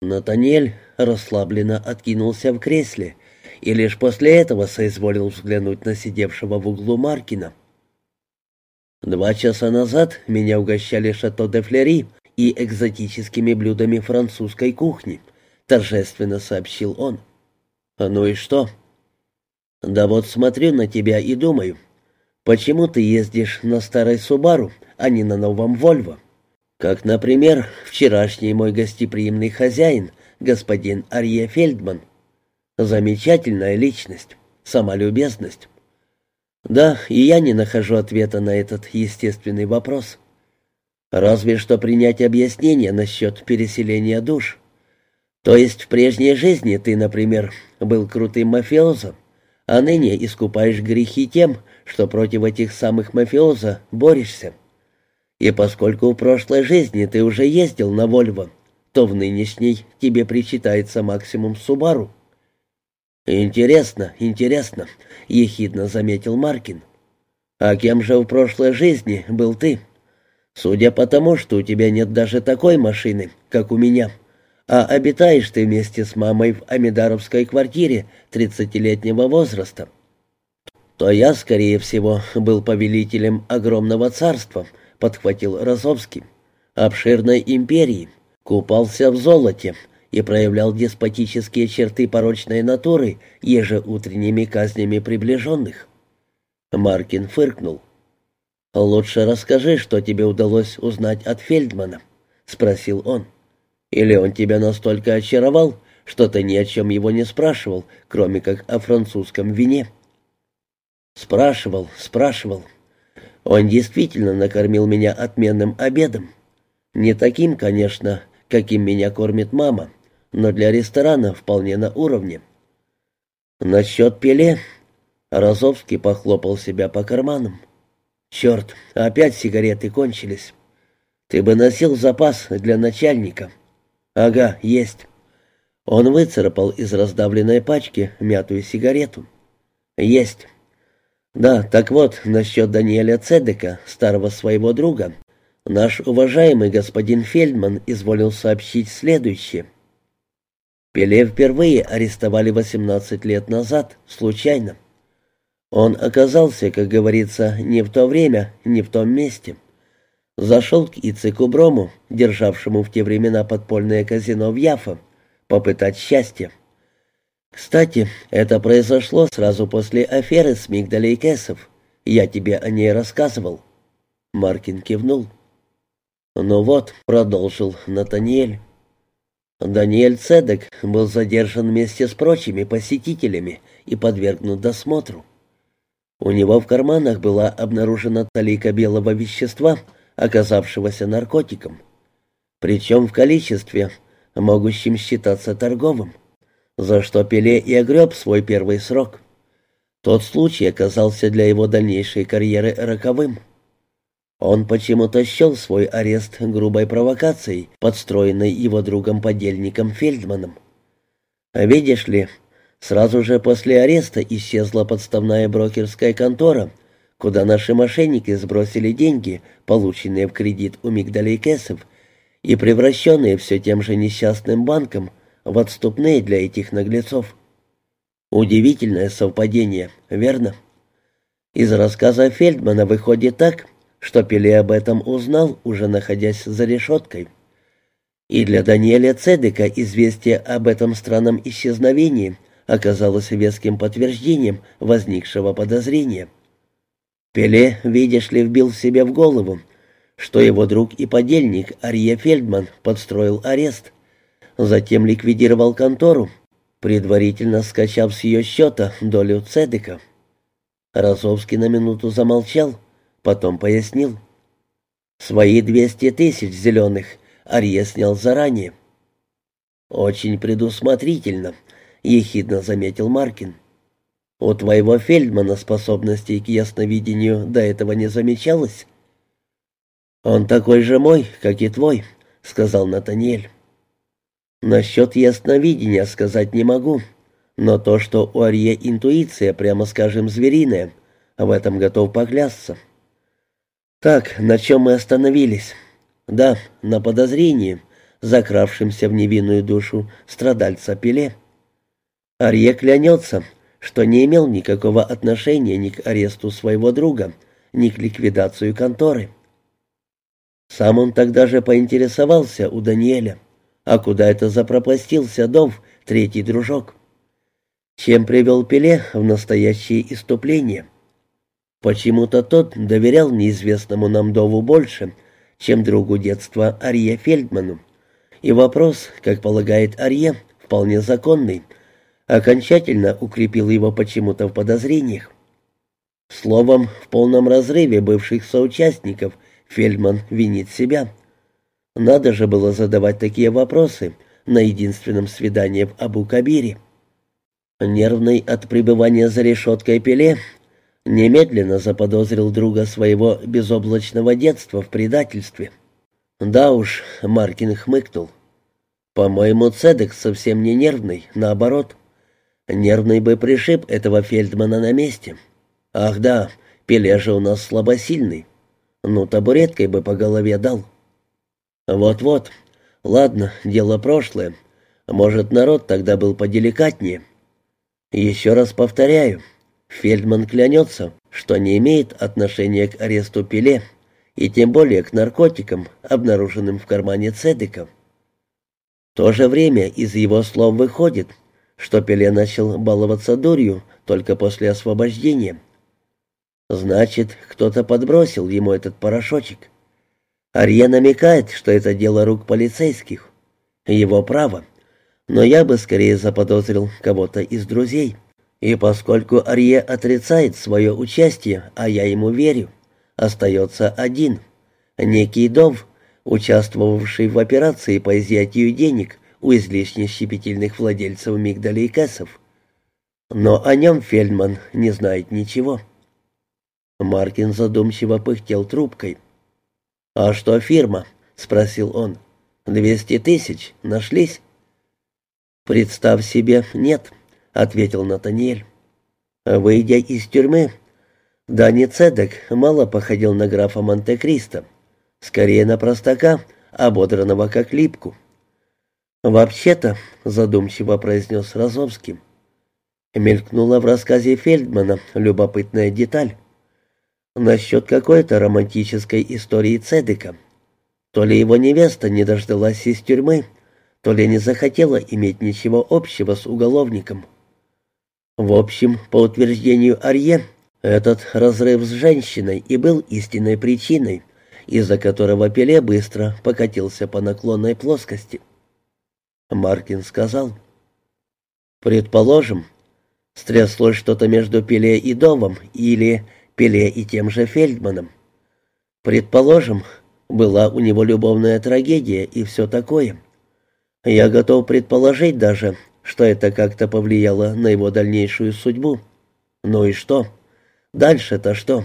Натаниэль расслабленно откинулся в кресле и лишь после этого соизволил взглянуть на сидевшего в углу Маркина. «Два часа назад меня угощали шато де Флери и экзотическими блюдами французской кухни», — торжественно сообщил он. «Ну и что?» «Да вот смотрю на тебя и думаю, почему ты ездишь на старой Субару, а не на новом Вольво?» Как, например, вчерашний мой гостеприимный хозяин, господин Арье Фельдман. Замечательная личность, сама любезность. Да, и я не нахожу ответа на этот естественный вопрос. Разве что принять объяснение насчет переселения душ. То есть в прежней жизни ты, например, был крутым мафиозом, а ныне искупаешь грехи тем, что против этих самых мафиоза борешься. И поскольку в прошлой жизни ты уже ездил на Вольво, то в нынешней тебе причитается максимум Субару. «Интересно, интересно», — ехидно заметил Маркин. «А кем же в прошлой жизни был ты? Судя по тому, что у тебя нет даже такой машины, как у меня, а обитаешь ты вместе с мамой в Амидаровской квартире тридцатилетнего возраста, то я, скорее всего, был повелителем огромного царства, — подхватил Розовский, — обширной империи, купался в золоте и проявлял деспотические черты порочной натуры ежеутренними казнями приближенных. Маркин фыркнул. «Лучше расскажи, что тебе удалось узнать от Фельдмана», — спросил он. «Или он тебя настолько очаровал, что ты ни о чем его не спрашивал, кроме как о французском вине?» «Спрашивал, спрашивал», он действительно накормил меня отменным обедом. Не таким, конечно, каким меня кормит мама, но для ресторана вполне на уровне. Насчет пеле Розовский похлопал себя по карманам. «Черт, опять сигареты кончились. Ты бы носил запас для начальника». «Ага, есть». Он выцарапал из раздавленной пачки мятую сигарету. «Есть». Да, так вот, насчет Даниэля Цедека, старого своего друга. Наш уважаемый господин Фельдман изволил сообщить следующее. Пеле впервые арестовали 18 лет назад, случайно. Он оказался, как говорится, не в то время, не в том месте. Зашел к Ицеку Брому, державшему в те времена подпольное казино в Яфа, попытать счастье. «Кстати, это произошло сразу после аферы с Мигдалей Кэсов. Я тебе о ней рассказывал». Маркин кивнул. «Ну вот», — продолжил Натаниэль. Даниэль Цедек был задержан вместе с прочими посетителями и подвергнут досмотру. У него в карманах была обнаружена талика белого вещества, оказавшегося наркотиком, причем в количестве, могущем считаться торговым за что Пеле и огреб свой первый срок. Тот случай оказался для его дальнейшей карьеры роковым. Он почему-то счел свой арест грубой провокацией, подстроенной его другом-подельником Фельдманом. Видишь ли, сразу же после ареста исчезла подставная брокерская контора, куда наши мошенники сбросили деньги, полученные в кредит у Мигдалей Кэсов, и превращенные все тем же несчастным банком в отступные для этих наглецов. Удивительное совпадение, верно? Из рассказа Фельдмана выходит так, что Пеле об этом узнал, уже находясь за решеткой. И для Даниэля Цедека известие об этом странном исчезновении оказалось веским подтверждением возникшего подозрения. Пеле, видишь ли, вбил себе в голову, что его друг и подельник Арье Фельдман подстроил арест – Затем ликвидировал контору, предварительно скачав с ее счета долю Цедека. Розовский на минуту замолчал, потом пояснил. Свои двести тысяч зеленых Арье снял заранее. «Очень предусмотрительно», — ехидно заметил Маркин. «У твоего Фельдмана способностей к ясновидению до этого не замечалось?» «Он такой же мой, как и твой», — сказал Натаниэль. Насчет ясновидения сказать не могу, но то, что у Арье интуиция, прямо скажем, звериная, в этом готов поклясться. Так, на чем мы остановились? Да, на подозрении, закравшимся в невинную душу страдальца Пеле. Арье клянется, что не имел никакого отношения ни к аресту своего друга, ни к ликвидации конторы. Сам он тогда же поинтересовался у Даниэля, а куда это запропастился Дов, третий дружок? Чем привел Пеле в настоящее иступление? Почему-то тот доверял неизвестному нам Дову больше, чем другу детства Арье Фельдману. И вопрос, как полагает Арье, вполне законный, окончательно укрепил его почему-то в подозрениях. Словом, в полном разрыве бывших соучастников Фельдман винит себя. Надо же было задавать такие вопросы на единственном свидании в Абу-Кабире. Нервный от пребывания за решеткой Пеле немедленно заподозрил друга своего безоблачного детства в предательстве. «Да уж», — Маркин хмыкнул, — «по-моему, Цедек совсем не нервный, наоборот. Нервный бы пришиб этого Фельдмана на месте. Ах да, Пеле же у нас слабосильный. Ну, табуреткой бы по голове дал». «Вот-вот. Ладно, дело прошлое. Может, народ тогда был поделикатнее. Еще раз повторяю, Фельдман клянется, что не имеет отношения к аресту Пеле, и тем более к наркотикам, обнаруженным в кармане Цедека. В то же время из его слов выходит, что Пеле начал баловаться дурью только после освобождения. Значит, кто-то подбросил ему этот порошочек. Арье намекает, что это дело рук полицейских. Его право. Но я бы скорее заподозрил кого-то из друзей. И поскольку Арье отрицает свое участие, а я ему верю, остается один. Некий Дов, участвовавший в операции по изъятию денег у излишне щепетильных владельцев мигдалей и кэсов. Но о нем Фельдман не знает ничего. Маркин задумчиво пыхтел трубкой. «А что фирма?» — спросил он. «Двести тысяч нашлись?» «Представь себе, нет», — ответил Натаниэль. Выйдя из тюрьмы, Дани Цедек мало походил на графа Монте-Кристо, скорее на простака, ободранного как липку. «Вообще-то», — задумчиво произнес Розовский, — мелькнула в рассказе Фельдмана любопытная деталь насчет какой-то романтической истории Цедека. То ли его невеста не дождалась из тюрьмы, то ли не захотела иметь ничего общего с уголовником. В общем, по утверждению Арье, этот разрыв с женщиной и был истинной причиной, из-за которого Пеле быстро покатился по наклонной плоскости. Маркин сказал, «Предположим, стряслось что-то между Пеле и Довом или Пеле и тем же Фельдманом. Предположим, была у него любовная трагедия и все такое. Я готов предположить даже, что это как-то повлияло на его дальнейшую судьбу. Ну и что? Дальше-то что?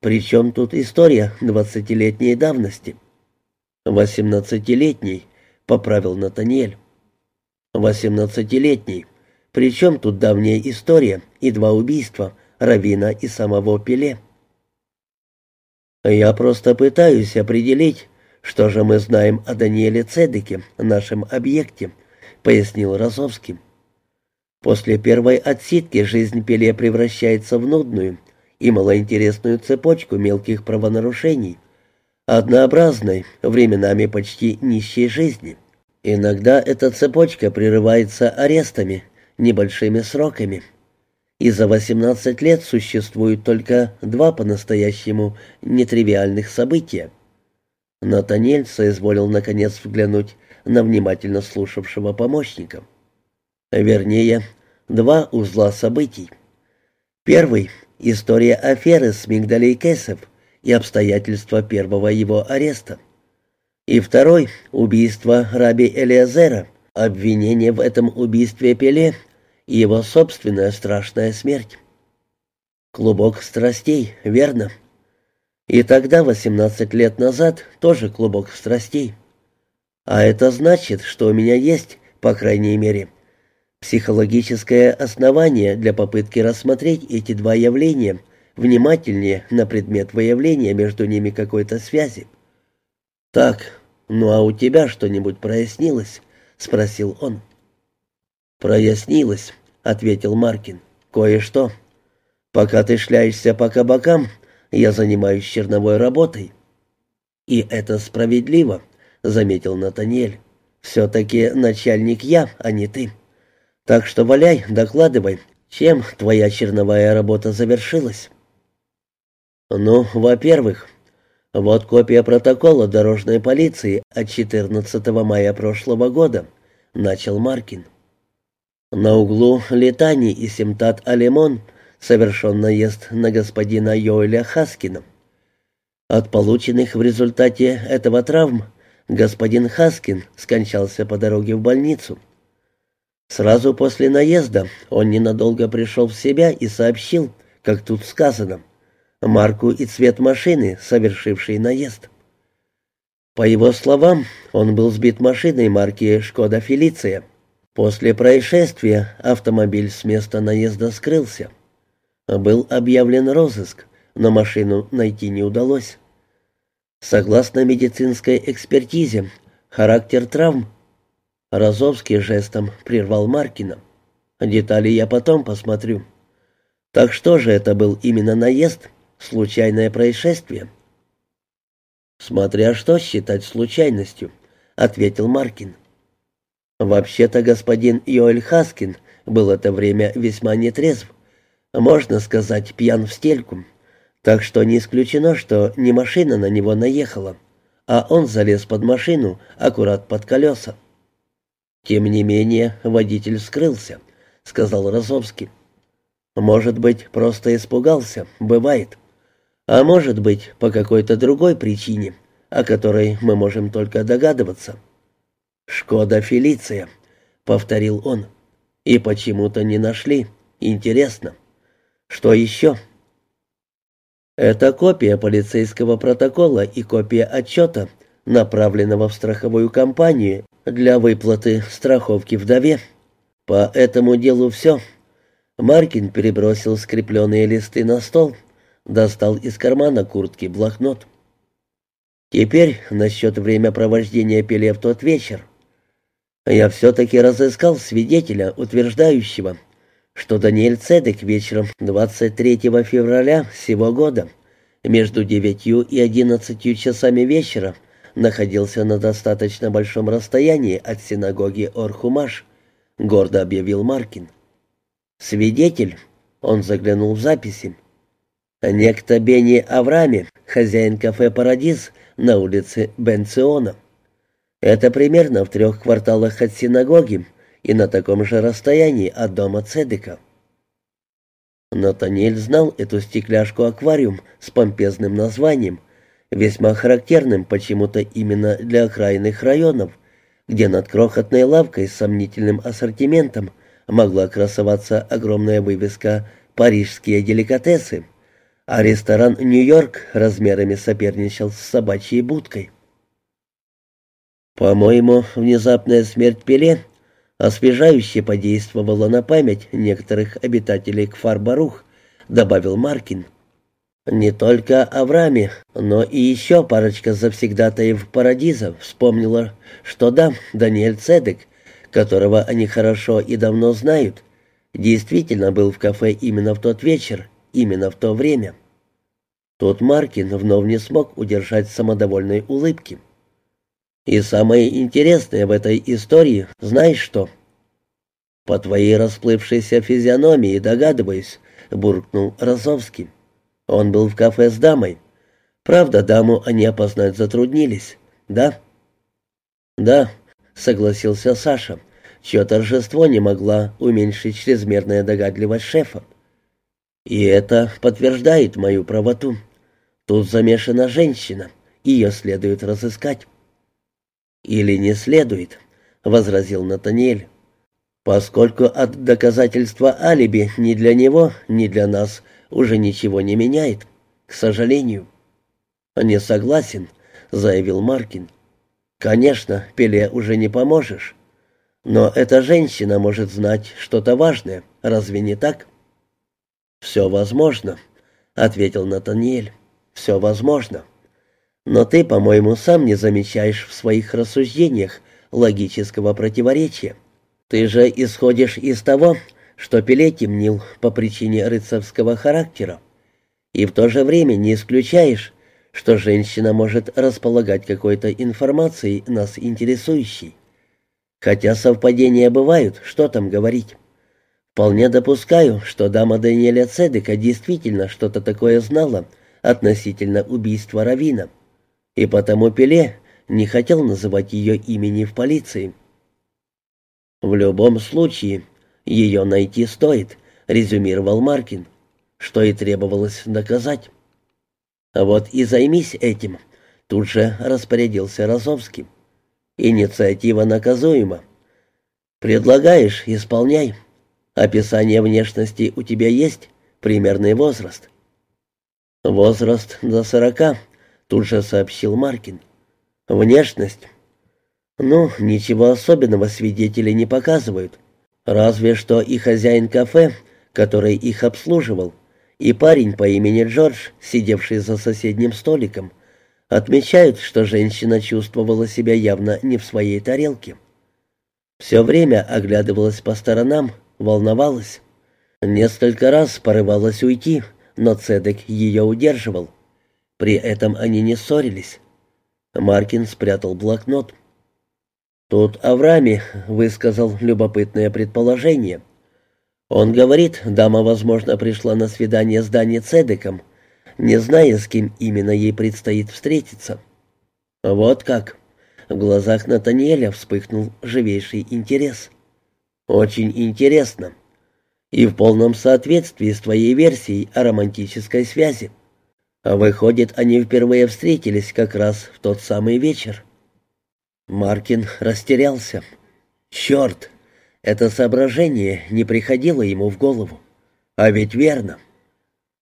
Причем тут история двадцатилетней давности? Восемнадцатилетний, поправил Натаниэль. Восемнадцатилетний. Причем тут давняя история и два убийства, Равина и самого Пеле. Я просто пытаюсь определить, что же мы знаем о Даниэле Цедеке, нашем объекте, пояснил Розовский. После первой отсидки жизнь Пеле превращается в нудную и малоинтересную цепочку мелких правонарушений, однообразной, временами почти нищей жизни. Иногда эта цепочка прерывается арестами, небольшими сроками – и за 18 лет существует только два по-настоящему нетривиальных события. Натанель соизволил наконец взглянуть на внимательно слушавшего помощника. Вернее, два узла событий. Первый — история аферы с Мигдалей Кесов и обстоятельства первого его ареста. И второй — убийство раби Элиазера, обвинение в этом убийстве Пеле — и его собственная страшная смерть. Клубок страстей, верно? И тогда, 18 лет назад, тоже клубок страстей. А это значит, что у меня есть, по крайней мере, психологическое основание для попытки рассмотреть эти два явления внимательнее на предмет выявления между ними какой-то связи. Так, «Ну а у тебя что-нибудь прояснилось?» — спросил он. «Прояснилось», — ответил Маркин. «Кое-что. Пока ты шляешься по кабакам, я занимаюсь черновой работой». «И это справедливо», — заметил Натаниэль. «Все-таки начальник я, а не ты. Так что валяй, докладывай, чем твоя черновая работа завершилась?» «Ну, во-первых, вот копия протокола дорожной полиции от 14 мая прошлого года», — начал Маркин. На углу Летани и Симтат-Алимон совершен наезд на господина Йоэля Хаскина. От полученных в результате этого травм господин Хаскин скончался по дороге в больницу. Сразу после наезда он ненадолго пришел в себя и сообщил, как тут сказано, марку и цвет машины, совершившей наезд. По его словам, он был сбит машиной марки «Шкода Фелиция». После происшествия автомобиль с места наезда скрылся. Был объявлен розыск, но машину найти не удалось. Согласно медицинской экспертизе, характер травм Розовский жестом прервал Маркина. Детали я потом посмотрю. Так что же это был именно наезд? Случайное происшествие? Смотря что считать случайностью, ответил Маркин. Вообще-то господин Йоэль Хаскин был это время весьма нетрезв, можно сказать, пьян в стельку. Так что не исключено, что не машина на него наехала, а он залез под машину аккурат под колеса. «Тем не менее, водитель скрылся», — сказал Розовский. «Может быть, просто испугался, бывает. А может быть, по какой-то другой причине, о которой мы можем только догадываться». «Шкода Фелиция», — повторил он. «И почему-то не нашли. Интересно. Что еще?» Это копия полицейского протокола и копия отчета, направленного в страховую компанию для выплаты страховки вдове. По этому делу все. Маркин перебросил скрепленные листы на стол, достал из кармана куртки блокнот. Теперь насчет времяпровождения Пеле в тот вечер. Я все-таки разыскал свидетеля, утверждающего, что Даниэль Цедек вечером 23 февраля сего года между девятью и одиннадцатью часами вечера находился на достаточно большом расстоянии от синагоги Орхумаш, гордо объявил Маркин. Свидетель, он заглянул в записи. Некто Бенни Аврами, хозяин кафе «Парадиз» на улице Бенциона. Это примерно в трех кварталах от синагоги и на таком же расстоянии от дома Цедека. Натаниэль знал эту стекляшку-аквариум с помпезным названием — весьма характерным почему-то именно для окраинных районов, где над крохотной лавкой с сомнительным ассортиментом могла красоваться огромная вывеска «Парижские деликатесы», а ресторан «Нью-Йорк» размерами соперничал с собачьей будкой. По-моему, внезапная смерть Пеле освежающе подействовала на память некоторых обитателей Кфар-Барух, добавил Маркин. Не только Аврааме, но и еще парочка завсегдатаев Парадиза вспомнила, что да, Даниэль Цедек, которого они хорошо и давно знают, действительно был в кафе именно в тот вечер, именно в то время. Тут Маркин вновь не смог удержать самодовольной улыбки. И самое интересное в этой истории, знаешь что? По твоей расплывшейся физиономии догадываюсь, буркнул Розовский. Он был в кафе с дамой. Правда, даму они опознать затруднились, да? Да, согласился Саша, чье торжество не могла уменьшить чрезмерная догадливость шефа. И это подтверждает мою правоту. Тут замешана женщина, ее следует разыскать. «Или не следует», — возразил Натаниэль. «Поскольку от доказательства алиби ни для него, ни для нас уже ничего не меняет, к сожалению». «Не согласен», — заявил Маркин. «Конечно, Пеле уже не поможешь. Но эта женщина может знать что-то важное, разве не так?» «Все возможно», — ответил Натаниэль. «Все возможно. Но ты, по-моему, сам не замечаешь в своих рассуждениях логического противоречия. Ты же исходишь из того, что Пеле темнил по причине рыцарского характера, и в то же время не исключаешь, что женщина может располагать какой-то информацией, нас интересующей. Хотя совпадения бывают, что там говорить. Вполне допускаю, что дама Даниэля Цедека действительно что-то такое знала относительно убийства Равина, и потому Пеле не хотел называть ее имени в полиции. В любом случае, ее найти стоит, резюмировал Маркин, что и требовалось доказать. Вот и займись этим, тут же распорядился Розовский. Инициатива наказуема. Предлагаешь, исполняй. Описание внешности у тебя есть? Примерный возраст? Возраст до сорока, тут же сообщил Маркин. Внешность? Ну, ничего особенного свидетели не показывают. Разве что и хозяин кафе, который их обслуживал, и парень по имени Джордж, сидевший за соседним столиком, отмечают, что женщина чувствовала себя явно не в своей тарелке. Все время оглядывалась по сторонам, волновалась. Несколько раз порывалась уйти, но Цедек ее удерживал. При этом они не ссорились. Маркин спрятал блокнот. Тут Аврами высказал любопытное предположение. Он говорит, дама, возможно, пришла на свидание с Дани Цедеком, не зная, с кем именно ей предстоит встретиться. Вот как. В глазах Натаниэля вспыхнул живейший интерес. Очень интересно. И в полном соответствии с твоей версией о романтической связи. А выходит, они впервые встретились как раз в тот самый вечер. Маркин растерялся. «Черт! Это соображение не приходило ему в голову. А ведь верно.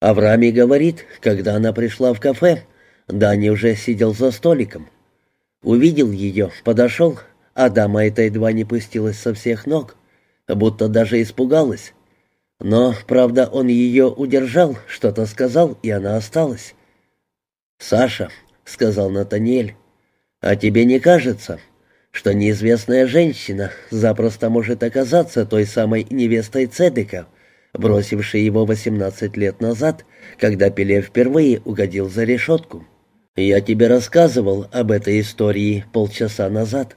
Авраами говорит, когда она пришла в кафе, Дани уже сидел за столиком. Увидел ее, подошел, а дама эта едва не пустилась со всех ног, будто даже испугалась. Но, правда, он ее удержал, что-то сказал, и она осталась. «Саша», — сказал Натаниэль, а тебе не кажется, что неизвестная женщина запросто может оказаться той самой невестой Цедека, бросившей его 18 лет назад, когда Пеле впервые угодил за решетку? Я тебе рассказывал об этой истории полчаса назад.